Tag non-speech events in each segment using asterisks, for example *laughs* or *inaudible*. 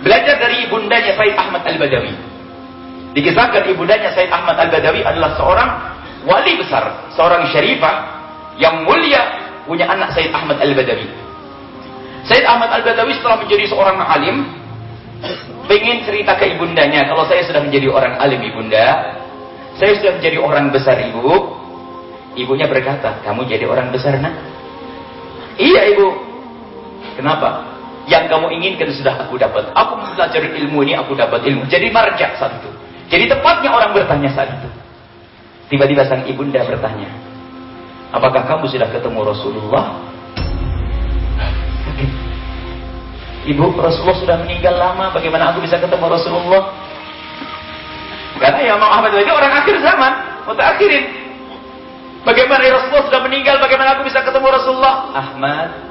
Belajar dari ibundanya Said Ahmad Al-Badawi. Dikisahkan ibundanya Said Ahmad Al-Badawi adalah seorang wali besar, seorang syarifah yang mulia punya anak Said Ahmad Al-Badawi. Said Ahmad Al-Badawi setelah menjadi seorang alim, pengen cerita ke ibundanya, kalau saya sudah menjadi orang alim ibunda, saya sudah menjadi orang besar ibu. Ibunya berkata, kamu jadi orang besar nak? Iya ibu. Kenapa? Yang kamu inginkan sudah aku dapat. Aku mempelajari ilmu ini, aku dapat ilmu. Jadi marja saat itu. Jadi tepatnya orang bertanya saat itu. Tiba-tiba sang ibunda bertanya, apakah kamu sudah ketemu Rasulullah? Ibu, Rasulullah sudah meninggal lama, bagaimana aku bisa ketemu Rasulullah? Karena ya Imam Ahmad itu orang akhir zaman, akhirin. Bagaimana Rasulullah sudah meninggal, bagaimana aku bisa ketemu Rasulullah? Ahmad,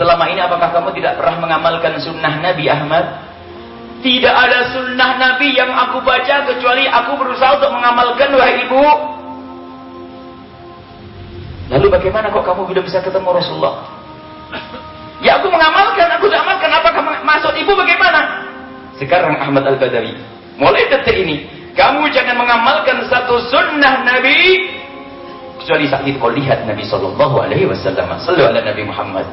selama ini apakah kamu tidak pernah mengamalkan sunnah Nabi Ahmad? Tidak ada sunnah Nabi yang aku baca kecuali aku berusaha untuk mengamalkan wahai ibu. Lalu bagaimana kok kamu tidak bisa ketemu Rasulullah? *clears throat* Ya aku mengamalkan, aku tidak amalkan. Apakah maksud ibu bagaimana? Sekarang Ahmad Al-Badawi. Mulai detik ini. Kamu jangan mengamalkan satu sunnah Nabi. Kecuali saat itu kau lihat Nabi Sallallahu Alaihi Wasallam. Sallu ala Nabi Muhammad.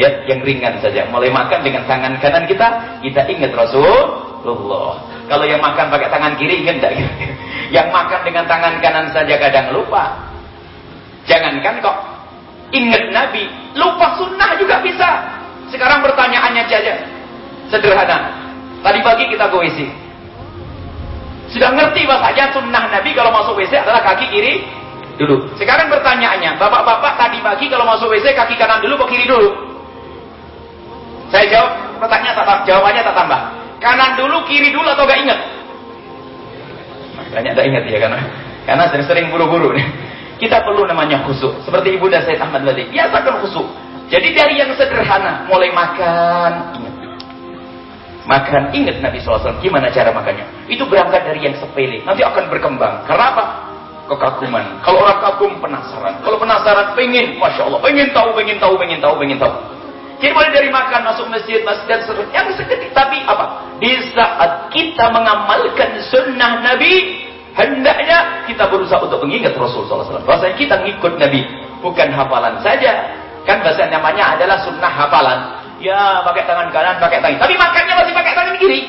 Lihat yang ringan saja. Mulai makan dengan tangan kanan kita. Kita ingat Rasulullah. Kalau yang makan pakai tangan kiri ingat tidak? *laughs* yang makan dengan tangan kanan saja kadang lupa. Jangankan kok ingat Nabi, lupa sunnah juga bisa. Sekarang pertanyaannya saja, sederhana. Tadi pagi kita ke. Sudah ngerti bahasanya sunnah Nabi kalau masuk WC adalah kaki kiri dulu. Sekarang pertanyaannya, bapak-bapak tadi pagi kalau masuk WC kaki kanan dulu atau kiri dulu? Saya jawab, pertanyaan tak jawabannya tak tambah. Kanan dulu, kiri dulu atau gak ingat? Banyak tak ingat ya karena karena sering-sering buru-buru nih. Kita perlu namanya khusuk. Seperti Ibu dan Said Ahmad tadi. Biasakan khusuk. Jadi dari yang sederhana. Mulai makan. Ingat. Makan. Ingat Nabi SAW. Gimana cara makannya. Itu berangkat dari yang sepele. Nanti akan berkembang. Kenapa? Kekaguman. Kalau orang kagum penasaran. Kalau penasaran pengen. Masya Allah. Pengen tahu, pengen tahu, pengen tahu, pengen tahu. Jadi mulai dari makan, masuk masjid, masjid seterusnya. Yang seketik. Tapi apa? Di saat kita mengamalkan sunnah Nabi Hendaknya kita berusaha untuk mengingat Rasul SAW. Bahasanya kita ngikut Nabi. Bukan hafalan saja. Kan bahasa namanya adalah sunnah hafalan. Ya, pakai tangan kanan, pakai tangan. Tapi makannya masih pakai tangan kiri.